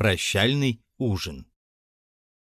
Прощальный ужин.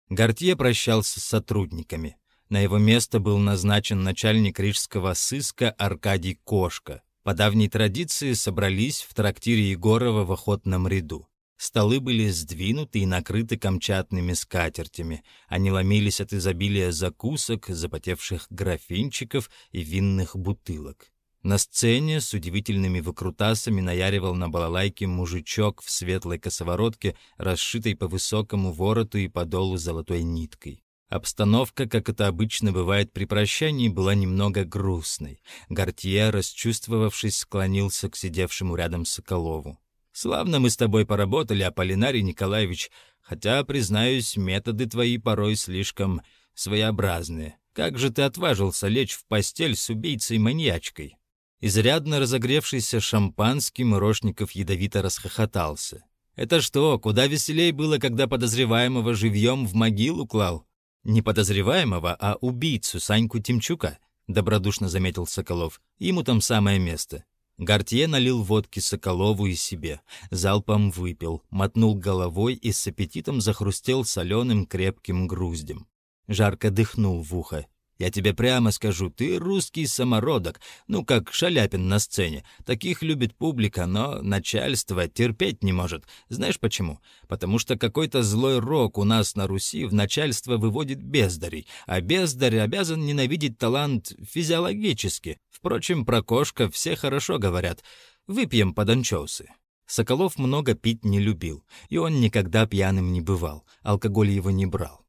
Гортье прощался с сотрудниками. На его место был назначен начальник рижского сыска Аркадий Кошка. По давней традиции собрались в трактире Егорова в охотном ряду. Столы были сдвинуты и накрыты камчатными скатертями. Они ломились от изобилия закусок, запотевших графинчиков и винных бутылок. На сцене с удивительными выкрутасами наяривал на балалайке мужичок в светлой косоворотке, расшитой по высокому вороту и подолу золотой ниткой. Обстановка, как это обычно бывает при прощании, была немного грустной. Гортье, расчувствовавшись, склонился к сидевшему рядом Соколову. Славно мы с тобой поработали, Аполлинарий Николаевич, хотя, признаюсь, методы твои порой слишком своеобразные. Как же ты отважился лечь в постель с убийцей-маньячкой?» Изрядно разогревшийся шампанским, Рошников ядовито расхохотался. «Это что, куда веселей было, когда подозреваемого живьем в могилу клал?» «Не подозреваемого, а убийцу Саньку Тимчука», — добродушно заметил Соколов. «Ему там самое место. Гортье налил водки Соколову и себе, залпом выпил, мотнул головой и с аппетитом захрустел соленым крепким груздем. Жарко дыхнул в ухо. «Я тебе прямо скажу, ты русский самородок, ну, как Шаляпин на сцене. Таких любит публика, но начальство терпеть не может. Знаешь почему? Потому что какой-то злой рок у нас на Руси в начальство выводит бездарей, а бездарь обязан ненавидеть талант физиологически. Впрочем, про кошка все хорошо говорят. Выпьем под анчоусы. Соколов много пить не любил, и он никогда пьяным не бывал, алкоголь его не брал.